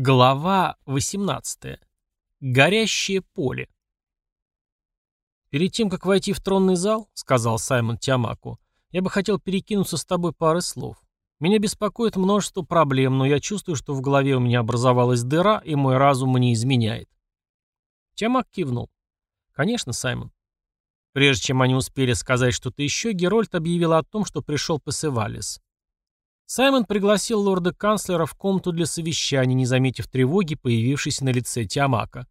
Глава 18. Горящее поле. «Перед тем, как войти в тронный зал, — сказал Саймон Тиамаку, — я бы хотел перекинуться с тобой парой слов. Меня беспокоит множество проблем, но я чувствую, что в голове у меня образовалась дыра, и мой разум мне изменяет». Тиамак кивнул. «Конечно, Саймон». Прежде чем они успели сказать что-то еще, Герольд объявил о том, что пришел Пасевалис. Саймон пригласил лорда-канцлера в комнату для совещания, не заметив тревоги, появившейся на лице Тиамака.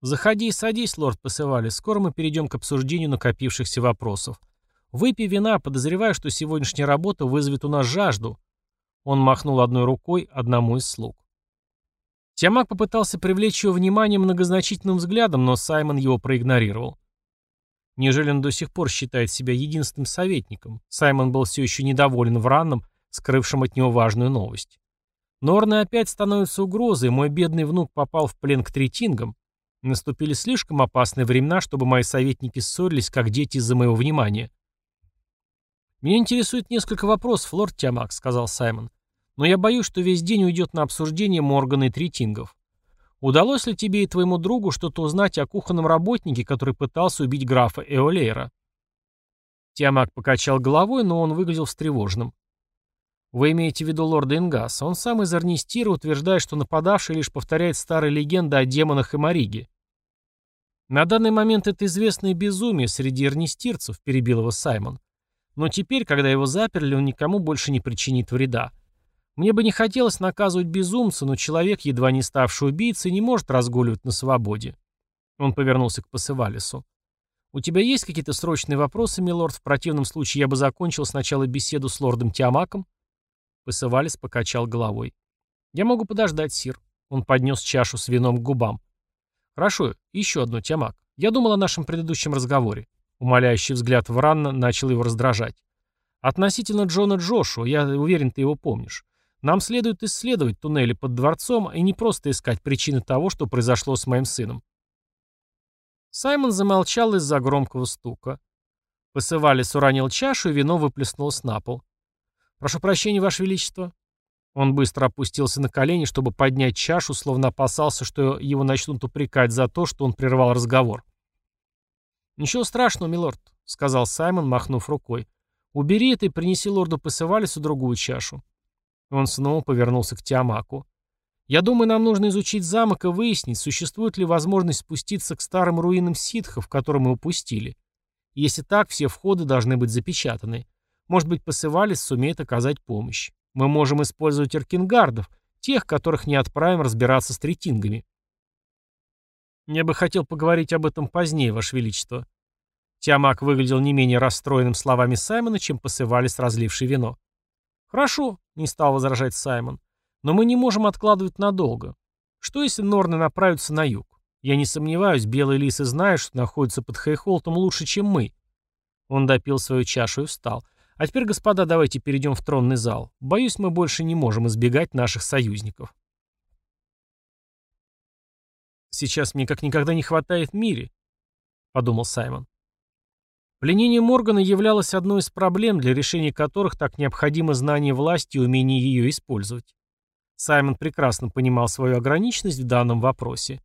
«Заходи и садись, лорд Пасевали, скоро мы перейдем к обсуждению накопившихся вопросов. Выпей вина, подозревая, что сегодняшняя работа вызовет у нас жажду». Он махнул одной рукой одному из слуг. Тиамак попытался привлечь его внимание многозначительным взглядом, но Саймон его проигнорировал. Неужели он до сих пор считает себя единственным советником? Саймон был все еще недоволен Вранном, скрывшим от него важную новость. Норны опять становятся угрозой, мой бедный внук попал в плен к третингам. Наступили слишком опасные времена, чтобы мои советники ссорились, как дети из-за моего внимания. «Меня интересует несколько вопросов, лорд Тиамак», — сказал Саймон. «Но я боюсь, что весь день уйдет на обсуждение Моргана и третингов. Удалось ли тебе и твоему другу что-то узнать о кухонном работнике, который пытался убить графа Эолейра?» Тиамак покачал головой, но он выглядел встревоженным. «Вы имеете в виду лорда Ингаса. Он сам из Арнистира утверждает, что нападавший лишь повторяет старые легенды о демонах и Мариге. На данный момент это известное безумие среди арнистирцев», — перебил его Саймон. «Но теперь, когда его заперли, он никому больше не причинит вреда. Мне бы не хотелось наказывать безумца, но человек, едва не ставший убийцей, не может разгуливать на свободе. Он повернулся к Пасывалису. «У тебя есть какие-то срочные вопросы, милорд? В противном случае я бы закончил сначала беседу с лордом Тиамаком». Пасывалис покачал головой. «Я могу подождать, сир». Он поднес чашу с вином к губам. «Хорошо, еще одно, Тиамак. Я думал о нашем предыдущем разговоре». Умоляющий взгляд Вранна начал его раздражать. «Относительно Джона Джошуа, я уверен, ты его помнишь. Нам следует исследовать туннели под дворцом и не просто искать причины того, что произошло с моим сыном. Саймон замолчал из-за громкого стука. Посывалис уронил чашу, и вино выплеснулось на пол. «Прошу прощения, Ваше Величество». Он быстро опустился на колени, чтобы поднять чашу, словно опасался, что его начнут упрекать за то, что он прервал разговор. «Ничего страшного, милорд», — сказал Саймон, махнув рукой. «Убери это и принеси лорду Пасывалису другую чашу». Он снова повернулся к Тиамаку. «Я думаю, нам нужно изучить замок и выяснить, существует ли возможность спуститься к старым руинам ситхов, которые мы упустили. Если так, все входы должны быть запечатаны. Может быть, Пасывалис сумеет оказать помощь. Мы можем использовать эркингардов, тех, которых не отправим разбираться с третингами». «Я бы хотел поговорить об этом позднее, Ваше Величество». Тиамак выглядел не менее расстроенным словами Саймона, чем Пасывалис, разливший вино. «Хорошо», — не стал возражать Саймон. «Но мы не можем откладывать надолго. Что если Норны направятся на юг? Я не сомневаюсь, белые лисы знают, что находятся под Хейхолтом лучше, чем мы». Он допил свою чашу и встал. «А теперь, господа, давайте перейдем в тронный зал. Боюсь, мы больше не можем избегать наших союзников». «Сейчас мне как никогда не хватает в мире», — подумал Саймон. Пленение Моргана являлось одной из проблем, для решения которых так необходимо знание власти и умение ее использовать. Саймон прекрасно понимал свою ограниченность в данном вопросе.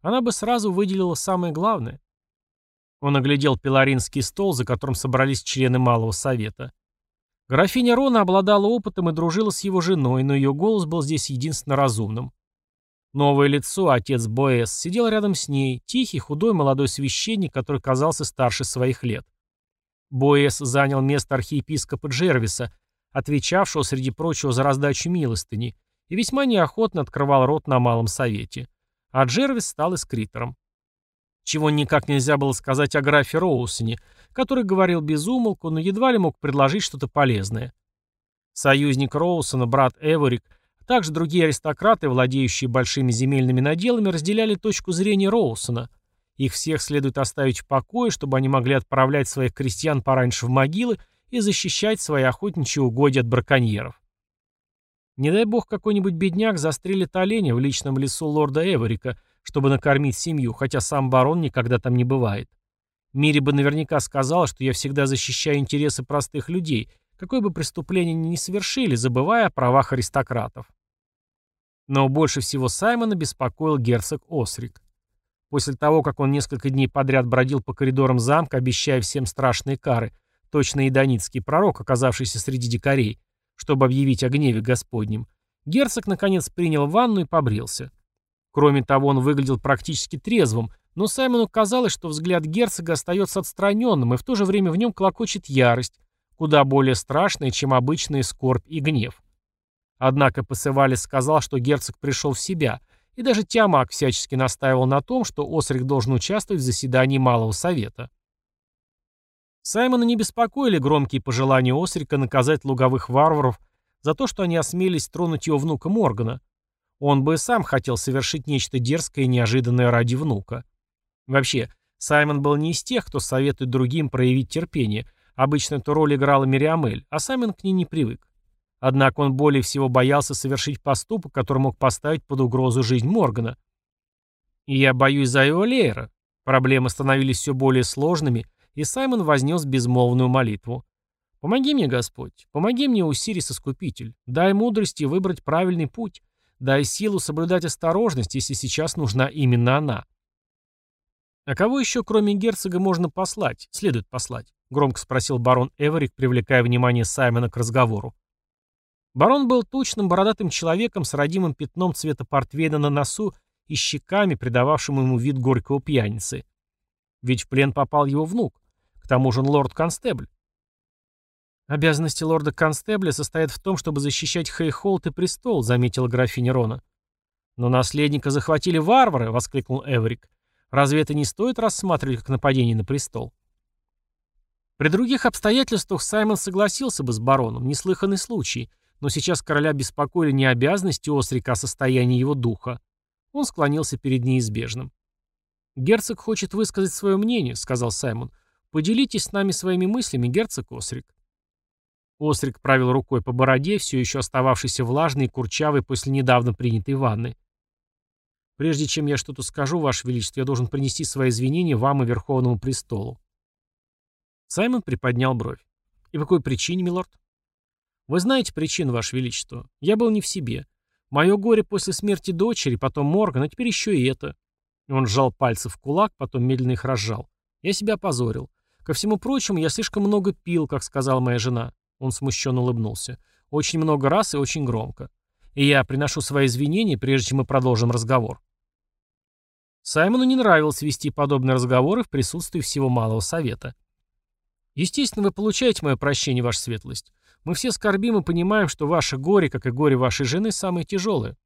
Она бы сразу выделила самое главное. Он оглядел пилоринский стол, за которым собрались члены Малого Совета. Графиня Рона обладала опытом и дружила с его женой, но ее голос был здесь единственно разумным. Новое лицо, отец Боэс, сидел рядом с ней, тихий, худой молодой священник, который казался старше своих лет. Боэс занял место архиепископа Джервиса, отвечавшего, среди прочего, за раздачу милостыни, и весьма неохотно открывал рот на малом совете. А Джервис стал эскритором. Чего никак нельзя было сказать о графе Роусоне, который говорил без умолку, но едва ли мог предложить что-то полезное. Союзник Роусона, брат Эворик, также другие аристократы, владеющие большими земельными наделами, разделяли точку зрения Роусона. Их всех следует оставить в покое, чтобы они могли отправлять своих крестьян пораньше в могилы и защищать свои охотничьи угодья от браконьеров. Не дай бог какой-нибудь бедняк застрелит оленя в личном лесу лорда Эворика, чтобы накормить семью, хотя сам барон никогда там не бывает. Мири бы наверняка сказала, что я всегда защищаю интересы простых людей, какое бы преступление ни совершили, забывая о правах аристократов. Но больше всего Саймона беспокоил герцог Осрик. После того, как он несколько дней подряд бродил по коридорам замка, обещая всем страшные кары, точно идоницкий пророк, оказавшийся среди дикарей, чтобы объявить о гневе Господнем, герцог, наконец, принял ванну и побрился. Кроме того, он выглядел практически трезвым, но Саймону казалось, что взгляд герцога остается отстраненным, и в то же время в нем клокочет ярость, куда более страшная, чем обычная скорбь и гнев. Однако Пасывалис сказал, что герцог пришел в себя, и даже Тиамак всячески настаивал на том, что Осрик должен участвовать в заседании Малого Совета. Саймона не беспокоили громкие пожелания Осрика наказать луговых варваров за то, что они осмелились тронуть его внука Моргана. Он бы сам хотел совершить нечто дерзкое и неожиданное ради внука. Вообще, Саймон был не из тех, кто советует другим проявить терпение. Обычно эту роль играла Мириамель, а Саймон к ней не привык. Однако он более всего боялся совершить поступок, который мог поставить под угрозу жизнь Моргана. И я боюсь за его Лейера. Проблемы становились все более сложными, и Саймон вознес безмолвную молитву. «Помоги мне, Господь, помоги мне, Усирис Искупитель, дай мудрости выбрать правильный путь, дай силу соблюдать осторожность, если сейчас нужна именно она». «А кого еще, кроме герцога, можно послать, следует послать?» — громко спросил барон Эверик, привлекая внимание Саймона к разговору. Барон был тучным бородатым человеком с родимым пятном цвета портвейна на носу и щеками, придававшим ему вид горького пьяницы. Ведь в плен попал его внук. К тому же он лорд-констебль. «Обязанности лорда-констебля состоят в том, чтобы защищать Хейхолд и престол», — заметила графиня Рона. «Но наследника захватили варвары!» — воскликнул Эврик. «Разве это не стоит рассматривать как нападение на престол?» При других обстоятельствах Саймон согласился бы с бароном, неслыханный случай, но сейчас короля беспокоили не обязанности Острика, а состояние его духа. Он склонился перед неизбежным. «Герцог хочет высказать свое мнение», — сказал Саймон. «Поделитесь с нами своими мыслями, герцог Осрик». Острик правил рукой по бороде, все еще остававшейся влажной и курчавой после недавно принятой ванны. «Прежде чем я что-то скажу, Ваше Величество, я должен принести свои извинения вам и Верховному престолу». Саймон приподнял бровь. «И по какой причине, милорд?» «Вы знаете причину, Ваше Величество. Я был не в себе. Мое горе после смерти дочери, потом Морган, а теперь еще и это». Он сжал пальцы в кулак, потом медленно их разжал. «Я себя опозорил. Ко всему прочему, я слишком много пил, как сказала моя жена». Он смущенно улыбнулся. «Очень много раз и очень громко. И я приношу свои извинения, прежде чем мы продолжим разговор». Саймону не нравилось вести подобные разговоры в присутствии всего Малого Совета. «Естественно, вы получаете мое прощение, Ваша Светлость. Мы все скорбим и понимаем, что ваше горе, как и горе вашей жены, самое тяжелое».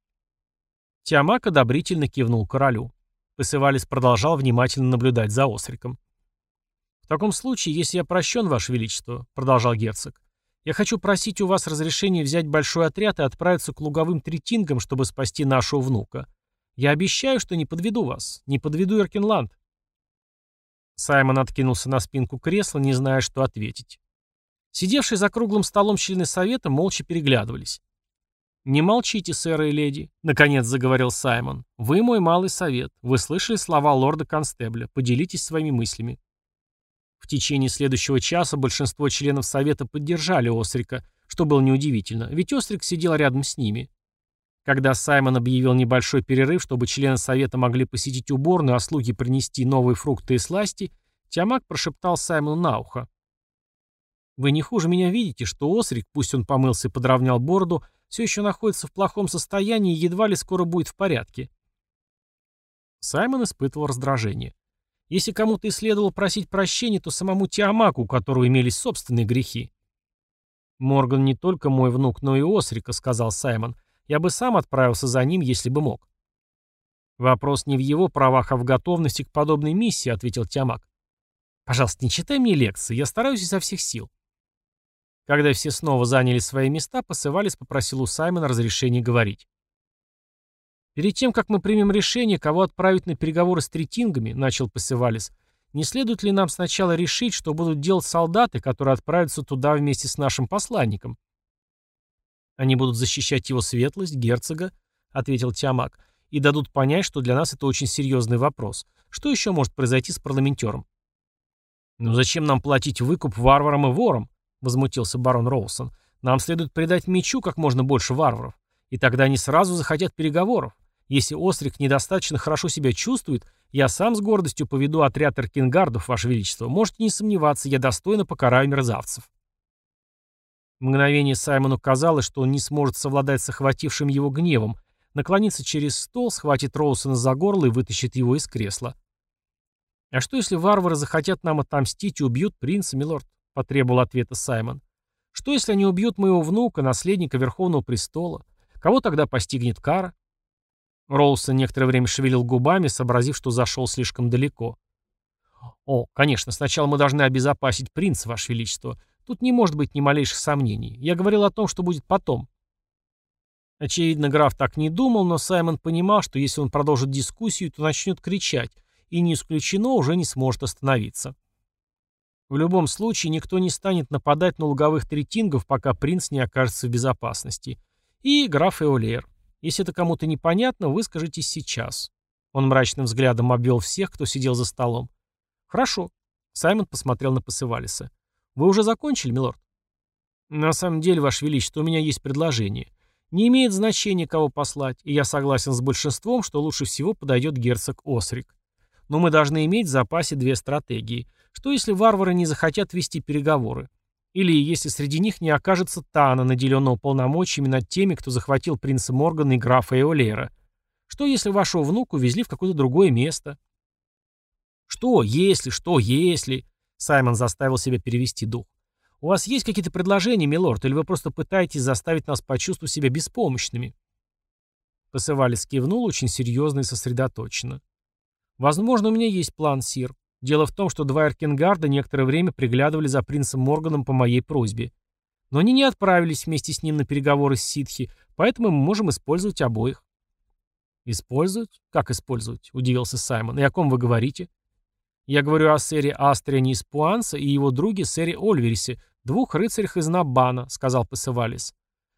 Тиамак одобрительно кивнул королю. Пасывалис продолжал внимательно наблюдать за Остриком. «В таком случае, если я прощен, Ваше Величество», — продолжал герцог, «я хочу просить у вас разрешения взять большой отряд и отправиться к луговым третингам, чтобы спасти нашего внука. Я обещаю, что не подведу вас, не подведу Эркинланд». Саймон откинулся на спинку кресла, не зная, что ответить. Сидевшие за круглым столом члены совета молча переглядывались. «Не молчите, сэры и леди», — наконец заговорил Саймон. «Вы мой малый совет. Вы слышали слова лорда-констебля. Поделитесь своими мыслями». В течение следующего часа большинство членов совета поддержали Острика, что было неудивительно, ведь Острик сидел рядом с ними. Когда Саймон объявил небольшой перерыв, чтобы члены совета могли посетить уборную, а слуги принести новые фрукты и сласти, Тиамак прошептал Саймону на ухо. Вы не хуже меня видите, что Осрик, пусть он помылся и подровнял бороду, все еще находится в плохом состоянии и едва ли скоро будет в порядке. Саймон испытывал раздражение. Если кому-то и следовало просить прощения, то самому Тиамаку, у которого имелись собственные грехи. «Морган не только мой внук, но и Осрика», — сказал Саймон. «Я бы сам отправился за ним, если бы мог». «Вопрос не в его правах, а в готовности к подобной миссии», — ответил Тиамак. «Пожалуйста, не читай мне лекции, я стараюсь изо всех сил». Когда все снова заняли свои места, Пасывалис попросил у Саймона разрешения говорить. «Перед тем, как мы примем решение, кого отправить на переговоры с третингами», — начал Пасывалис, «не следует ли нам сначала решить, что будут делать солдаты, которые отправятся туда вместе с нашим посланником?» «Они будут защищать его светлость, герцога», — ответил Тиамак, «и дадут понять, что для нас это очень серьезный вопрос. Что еще может произойти с парламентером?» «Ну зачем нам платить выкуп варварам и ворам?» возмутился барон Роусон. «Нам следует придать мечу как можно больше варваров. И тогда они сразу захотят переговоров. Если Острик недостаточно хорошо себя чувствует, я сам с гордостью поведу отряд Эркингардов, Ваше Величество. Можете не сомневаться, я достойно покараю мерзавцев. Мгновение Саймону казалось, что он не сможет совладать с охватившим его гневом, наклонится через стол, схватит Роусона за горло и вытащит его из кресла. «А что, если варвары захотят нам отомстить и убьют принца, милорд?» — потребовал ответа Саймон. «Что, если они убьют моего внука, наследника Верховного Престола? Кого тогда постигнет кара?» Роусон некоторое время шевелил губами, сообразив, что зашел слишком далеко. «О, конечно, сначала мы должны обезопасить принца, Ваше Величество. Тут не может быть ни малейших сомнений. Я говорил о том, что будет потом». Очевидно, граф так не думал, но Саймон понимал, что если он продолжит дискуссию, то начнет кричать, и не исключено, уже не сможет остановиться. В любом случае, никто не станет нападать на луговых третингов, пока принц не окажется в безопасности. И граф Эолер. Если это кому-то непонятно, выскажитесь сейчас. Он мрачным взглядом обвел всех, кто сидел за столом. Хорошо. Саймон посмотрел на Пасывалиса. Вы уже закончили, милорд? На самом деле, Ваше Величество, у меня есть предложение. Не имеет значения, кого послать, и я согласен с большинством, что лучше всего подойдет герцог Осрик. Но мы должны иметь в запасе две стратегии. Что если варвары не захотят вести переговоры? Или если среди них не окажется Тана, наделенного полномочиями над теми, кто захватил принца Моргана и графа Эолера? Что, если вашего внука увезли в какое-то другое место? Что, если, что, если? Саймон заставил себя перевести дух. У вас есть какие-то предложения, милорд, или вы просто пытаетесь заставить нас почувствовать себя беспомощными? Посывалис кивнул очень серьезно и сосредоточенно. Возможно, у меня есть план, сир. Дело в том, что два Эркингарда некоторое время приглядывали за принцем Морганом по моей просьбе. Но они не отправились вместе с ним на переговоры с ситхи, поэтому мы можем использовать обоих. «Использовать? Как использовать?» — удивился Саймон. «И о ком вы говорите?» «Я говорю о сэре Астриане из Пуанса и его друге сэре Ольверисе, двух рыцарях из Наббана», — сказал Пасывалис.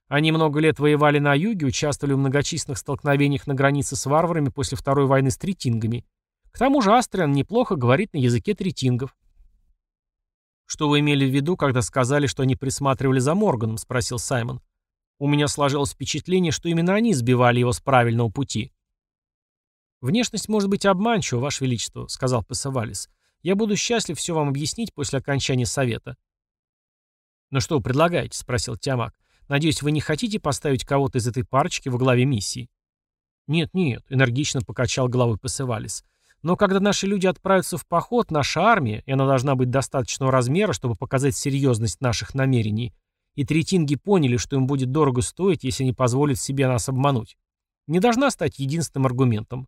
«Они много лет воевали на юге, участвовали в многочисленных столкновениях на границе с варварами после Второй войны с третингами. К тому же Астриан неплохо говорит на языке третингов. «Что вы имели в виду, когда сказали, что они присматривали за Морганом?» — спросил Саймон. «У меня сложилось впечатление, что именно они сбивали его с правильного пути». «Внешность может быть обманчива, Ваше Величество», — сказал Пасавалис. «Я буду счастлив все вам объяснить после окончания совета». «Ну что вы предлагаете?» — спросил Тиамак. «Надеюсь, вы не хотите поставить кого-то из этой парочки во главе миссии?» «Нет-нет», — энергично покачал головой Пасавалис. Но когда наши люди отправятся в поход, наша армия, и она должна быть достаточного размера, чтобы показать серьезность наших намерений, и третинги поняли, что им будет дорого стоить, если не позволят себе нас обмануть, не должна стать единственным аргументом.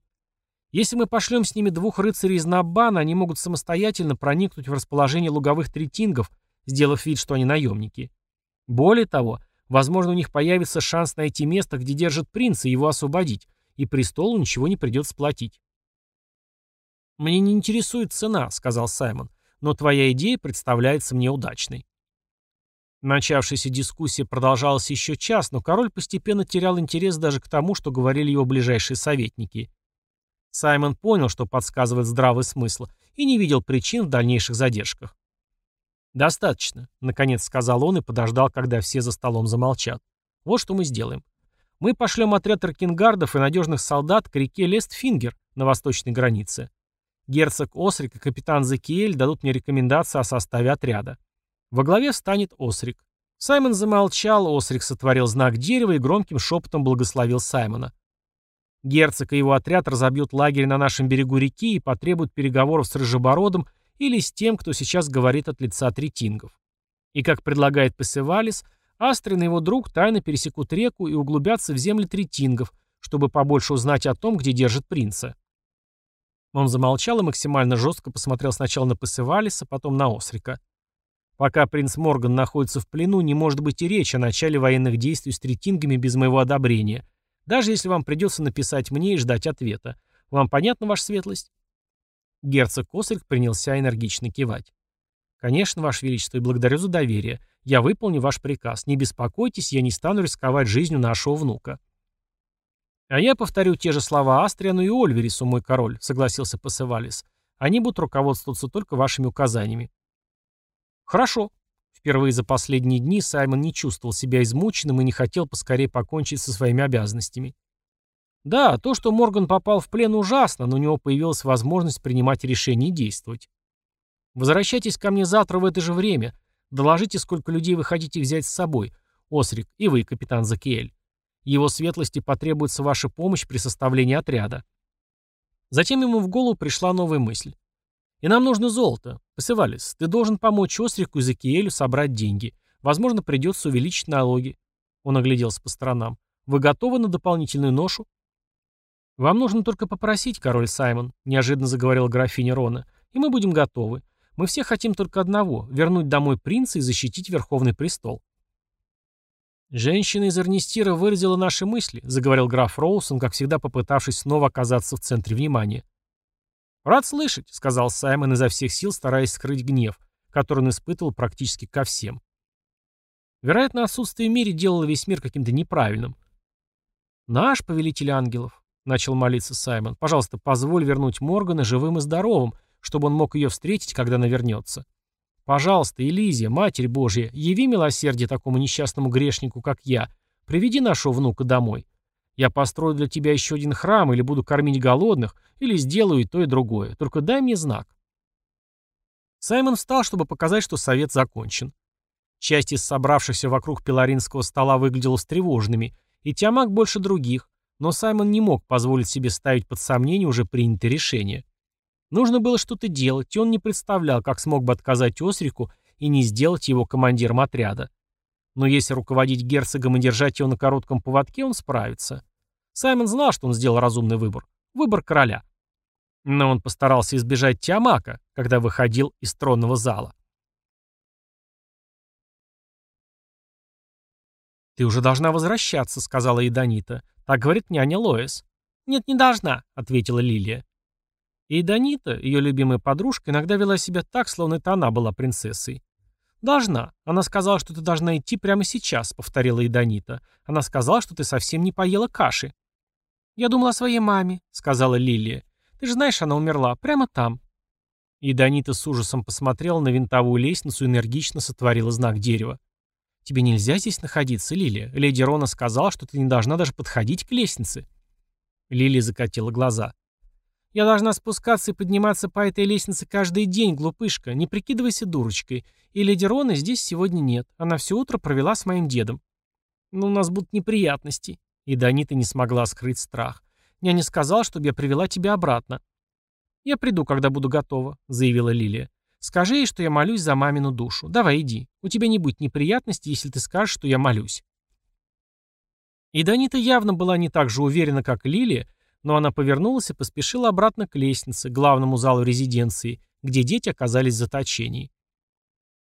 Если мы пошлем с ними двух рыцарей из Наббана, они могут самостоятельно проникнуть в расположение луговых третингов, сделав вид, что они наемники. Более того, возможно, у них появится шанс найти место, где держат принца, и его освободить, и престолу ничего не придется платить. «Мне не интересует цена», — сказал Саймон, «но твоя идея представляется мне удачной». Начавшаяся дискуссия продолжалась еще час, но король постепенно терял интерес даже к тому, что говорили его ближайшие советники. Саймон понял, что подсказывает здравый смысл, и не видел причин в дальнейших задержках. «Достаточно», — наконец сказал он и подождал, когда все за столом замолчат. «Вот что мы сделаем. Мы пошлем отряд ракингардов и надежных солдат к реке Лестфингер на восточной границе. Герцог Осрик и капитан Закиэль дадут мне рекомендации о составе отряда. Во главе встанет Осрик. Саймон замолчал, Осрик сотворил знак дерева и громким шепотом благословил Саймона. Герцог и его отряд разобьют лагерь на нашем берегу реки и потребуют переговоров с Рыжебородом или с тем, кто сейчас говорит от лица третингов. И, как предлагает Песевалис, Астрин и его друг тайно пересекут реку и углубятся в земли третингов, чтобы побольше узнать о том, где держит принца. Он замолчал и максимально жестко посмотрел сначала на Пасевалиса, потом на Осрика. Пока принц Морган находится в плену, не может быть и речи о начале военных действий с третингами без моего одобрения, даже если вам придется написать мне и ждать ответа. Вам понятна ваша светлость?» Герцог Осрик принялся энергично кивать. «Конечно, Ваше Величество, и благодарю за доверие. Я выполню ваш приказ. Не беспокойтесь, я не стану рисковать жизнью нашего внука». «А я повторю те же слова Астриану и Ольверису, мой король», — согласился Пасевалис. «Они будут руководствоваться только вашими указаниями». «Хорошо», — Впервые за последние дни Саймон не чувствовал себя измученным и не хотел поскорее покончить со своими обязанностями. Да, то, что Морган попал в плен, ужасно, но у него появилась возможность принимать решения и действовать. Возвращайтесь ко мне завтра в это же время. Доложите, сколько людей вы хотите взять с собой. Осрик, и вы, капитан Закиэль. Его светлости потребуется ваша помощь при составлении отряда. Затем ему в голову пришла новая мысль. И нам нужно золото. Пасывалис, ты должен помочь Осрику и Закиэлю собрать деньги. Возможно, придется увеличить налоги. Он огляделся по сторонам. Вы готовы на дополнительную ношу? Вам нужно только попросить, король Саймон, неожиданно заговорила графиня Рона, и мы будем готовы. Мы все хотим только одного — вернуть домой принца и защитить Верховный престол. «Женщина из Эрнистира выразила наши мысли», — заговорил граф Роусон, как всегда попытавшись снова оказаться в центре внимания. «Рад слышать», — сказал Саймон изо всех сил, стараясь скрыть гнев, который он испытывал практически ко всем. Вероятно, отсутствие в мире делало весь мир каким-то неправильным. «Наш повелитель ангелов», — начал молиться Саймон, — «пожалуйста, позволь вернуть Моргана живым и здоровым, чтобы он мог ее встретить, когда она вернется. Пожалуйста, Элизия, Матерь Божья, яви милосердие такому несчастному грешнику, как я. Приведи нашего внука домой. Я построю для тебя еще один храм, или буду кормить голодных, или сделаю и то, и другое. Только дай мне знак». Саймон встал, чтобы показать, что совет закончен. Часть из собравшихся вокруг пилоринского стола выглядела встревоженными, и Тиамак больше других, но Саймон не мог позволить себе ставить под сомнение уже принятое решение. Нужно было что-то делать, и он не представлял, как смог бы отказать Осрику и не сделать его командиром отряда. Но если руководить герцогом и держать его на коротком поводке, он справится. Саймон знал, что он сделал разумный выбор. Выбор короля. Но он постарался избежать Тиамака, когда выходил из тронного зала. «Ты уже должна возвращаться», — сказала Иданита. «Так говорит няня Лоис». «Нет, не должна», — ответила Лилия. И Иданита, ее любимая подружка, иногда вела себя так, словно это она была принцессой. «Должна. Она сказала, что ты должна идти прямо сейчас», — повторила Иданита. «Она сказала, что ты совсем не поела каши». «Я думала о своей маме», — сказала Лилия. «Ты же знаешь, она умерла. Прямо там». И Данита с ужасом посмотрела на винтовую лестницу и энергично сотворила знак дерева. «Тебе нельзя здесь находиться, Лилия. Леди Рона сказала, что ты не должна даже подходить к лестнице». Лилия закатила глаза. «Я должна спускаться и подниматься по этой лестнице каждый день, глупышка. Не прикидывайся дурочкой. И леди Рона здесь сегодня нет. Она все утро провела с моим дедом. Но у нас будут неприятности». И Данита не смогла скрыть страх. «Няня сказала, чтобы я привела тебя обратно». «Я приду, когда буду готова», — заявила Лилия. «Скажи ей, что я молюсь за мамину душу. Давай, иди. У тебя не будет неприятностей, если ты скажешь, что я молюсь». И Данита явно была не так же уверена, как Лилия, но она повернулась и поспешила обратно к лестнице, главному залу резиденции, где дети оказались в заточении.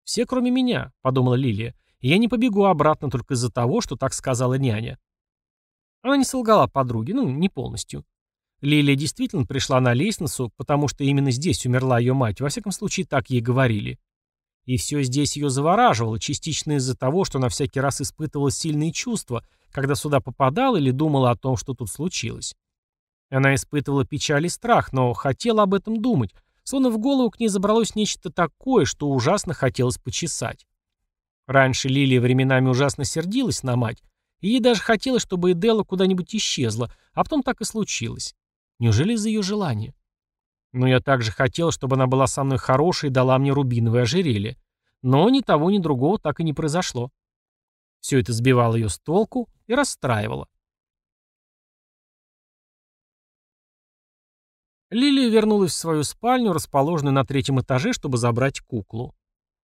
«Все, кроме меня», — подумала Лилия, — «я не побегу обратно только из-за того, что так сказала няня». Она не солгала подруге, ну, не полностью. Лилия действительно пришла на лестницу, потому что именно здесь умерла ее мать, во всяком случае так ей говорили. И все здесь ее завораживало, частично из-за того, что она всякий раз испытывала сильные чувства, когда сюда попадала или думала о том, что тут случилось. Она испытывала печаль и страх, но хотела об этом думать, словно в голову к ней забралось нечто такое, что ужасно хотелось почесать. Раньше Лилия временами ужасно сердилась на мать, и ей даже хотелось, чтобы Эделла куда-нибудь исчезла, а потом так и случилось. Неужели из-за ее желания? Но я также хотел, чтобы она была со мной хорошей и дала мне рубиновое ожерелье. Но ни того, ни другого так и не произошло. Все это сбивало ее с толку и расстраивало. Лилия вернулась в свою спальню, расположенную на третьем этаже, чтобы забрать куклу.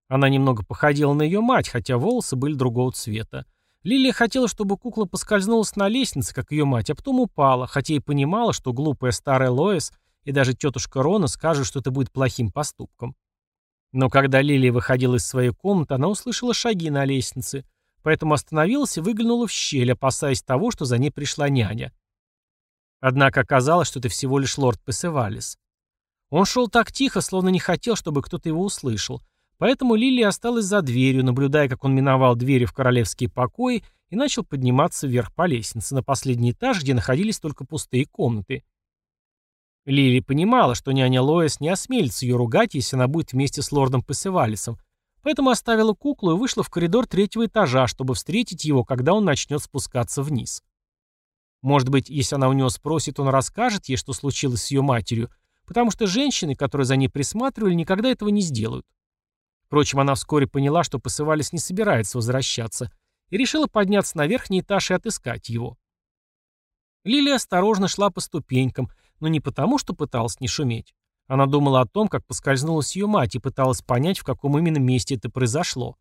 Она немного походила на ее мать, хотя волосы были другого цвета. Лилия хотела, чтобы кукла поскользнулась на лестнице, как ее мать, а потом упала, хотя и понимала, что глупая старая Лоис и даже тетушка Рона скажут, что это будет плохим поступком. Но когда Лилия выходила из своей комнаты, она услышала шаги на лестнице, поэтому остановилась и выглянула в щель, опасаясь того, что за ней пришла няня. Однако оказалось, что это всего лишь лорд Песевалис. Он шел так тихо, словно не хотел, чтобы кто-то его услышал, Поэтому Лилия осталась за дверью, наблюдая, как он миновал двери в королевские покои и начал подниматься вверх по лестнице на последний этаж, где находились только пустые комнаты. Лилия понимала, что няня Лоэс не осмелится ее ругать, если она будет вместе с лордом Пассевалисом, Поэтому оставила куклу и вышла в коридор третьего этажа, чтобы встретить его, когда он начнет спускаться вниз. Может быть, если она у него спросит, он расскажет ей, что случилось с ее матерью, потому что женщины, которые за ней присматривали, никогда этого не сделают. Впрочем, она вскоре поняла, что Посывалис не собирается возвращаться, и решила подняться на верхний этаж и отыскать его. Лилия осторожно шла по ступенькам, но не потому, что пыталась не шуметь. Она думала о том, как поскользнулась ее мать, и пыталась понять, в каком именно месте это произошло.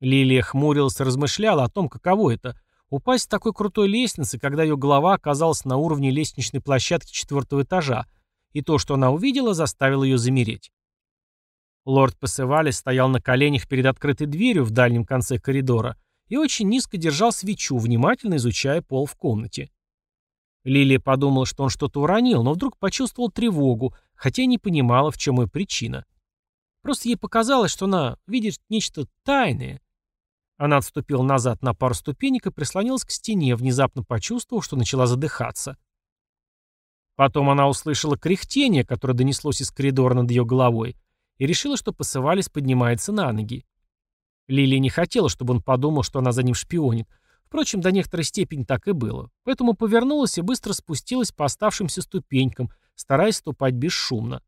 Лилия хмурилась и размышляла о том, каково это — упасть с такой крутой лестницы, когда ее голова оказалась на уровне лестничной площадки четвертого этажа, и то, что она увидела, заставило ее замереть. Лорд Пассевали стоял на коленях перед открытой дверью в дальнем конце коридора и очень низко держал свечу, внимательно изучая пол в комнате. Лилия подумала, что он что-то уронил, но вдруг почувствовал тревогу, хотя не понимала, в чем ее причина. Просто ей показалось, что она видит нечто тайное. Она отступила назад на пару ступенек и прислонилась к стене, внезапно почувствовав, что начала задыхаться. Потом она услышала кряхтение, которое донеслось из коридора над ее головой, и решила, что посывались поднимается на ноги. Лилия не хотела, чтобы он подумал, что она за ним шпионит, Впрочем, до некоторой степени так и было. Поэтому повернулась и быстро спустилась по оставшимся ступенькам, стараясь ступать бесшумно.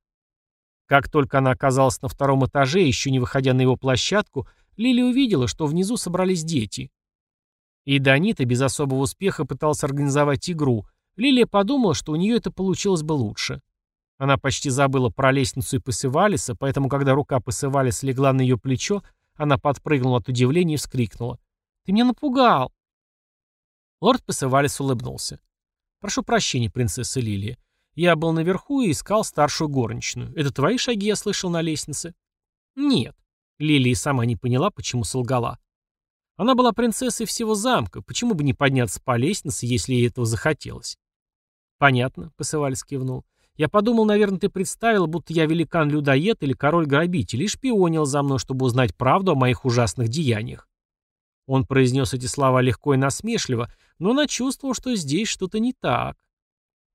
Как только она оказалась на втором этаже, еще не выходя на его площадку, Лили увидела, что внизу собрались дети. И Данита без особого успеха пытался организовать игру. Лилия подумала, что у нее это получилось бы лучше. Она почти забыла про лестницу и Пасывалиса, поэтому, когда рука Пасывалиса легла на ее плечо, она подпрыгнула от удивления и вскрикнула. «Ты меня напугал!» Лорд Пасывалис улыбнулся. «Прошу прощения, принцесса Лилия. Я был наверху и искал старшую горничную. Это твои шаги я слышал на лестнице?» «Нет». Лилия сама не поняла, почему солгала. Она была принцессой всего замка, почему бы не подняться по лестнице, если ей этого захотелось? «Понятно», — Пасывалис кивнул. «Я подумал, наверное, ты представила, будто я великан-людоед или король-грабитель и шпионил за мной, чтобы узнать правду о моих ужасных деяниях. Он произнес эти слова легко и насмешливо, но она чувствовала, что здесь что-то не так.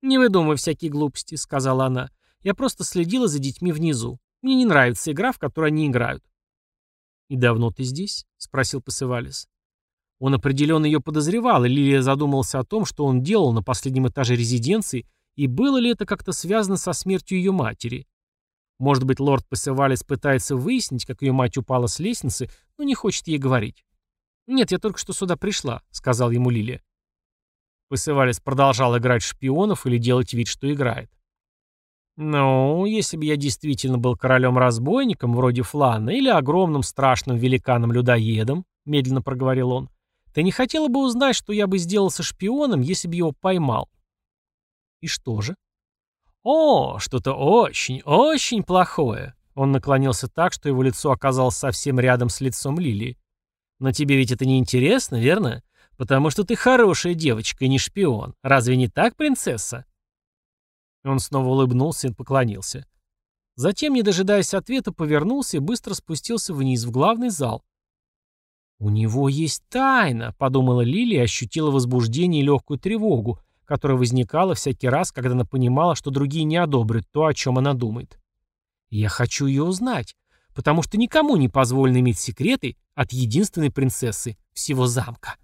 «Не выдумывай всякие глупости», — сказала она. «Я просто следила за детьми внизу. Мне не нравится игра, в которой они играют». «И давно ты здесь?» — спросил Пасывалис. Он определенно ее подозревал, и Лилия задумался о том, что он делал на последнем этаже резиденции, и было ли это как-то связано со смертью ее матери. Может быть, лорд Пасывалис пытается выяснить, как ее мать упала с лестницы, но не хочет ей говорить. «Нет, я только что сюда пришла», — сказал ему Лилия. Пасывалис продолжал играть шпионов или делать вид, что играет. «Ну, если бы я действительно был королем-разбойником, вроде Флана, или огромным страшным великаном-людоедом», — медленно проговорил он, «ты не хотела бы узнать, что я бы сделал со шпионом, если бы его поймал?» «И что же?» «О, что-то очень, очень плохое!» Он наклонился так, что его лицо оказалось совсем рядом с лицом Лилии. Но тебе ведь это не интересно, верно? Потому что ты хорошая девочка и не шпион. Разве не так, принцесса?» Он снова улыбнулся и поклонился. Затем, не дожидаясь ответа, повернулся и быстро спустился вниз, в главный зал. «У него есть тайна», — подумала Лили и ощутила возбуждение и легкую тревогу, которая возникала всякий раз, когда она понимала, что другие не одобрят то, о чем она думает. «Я хочу ее узнать потому что никому не позволено иметь секреты от единственной принцессы всего замка.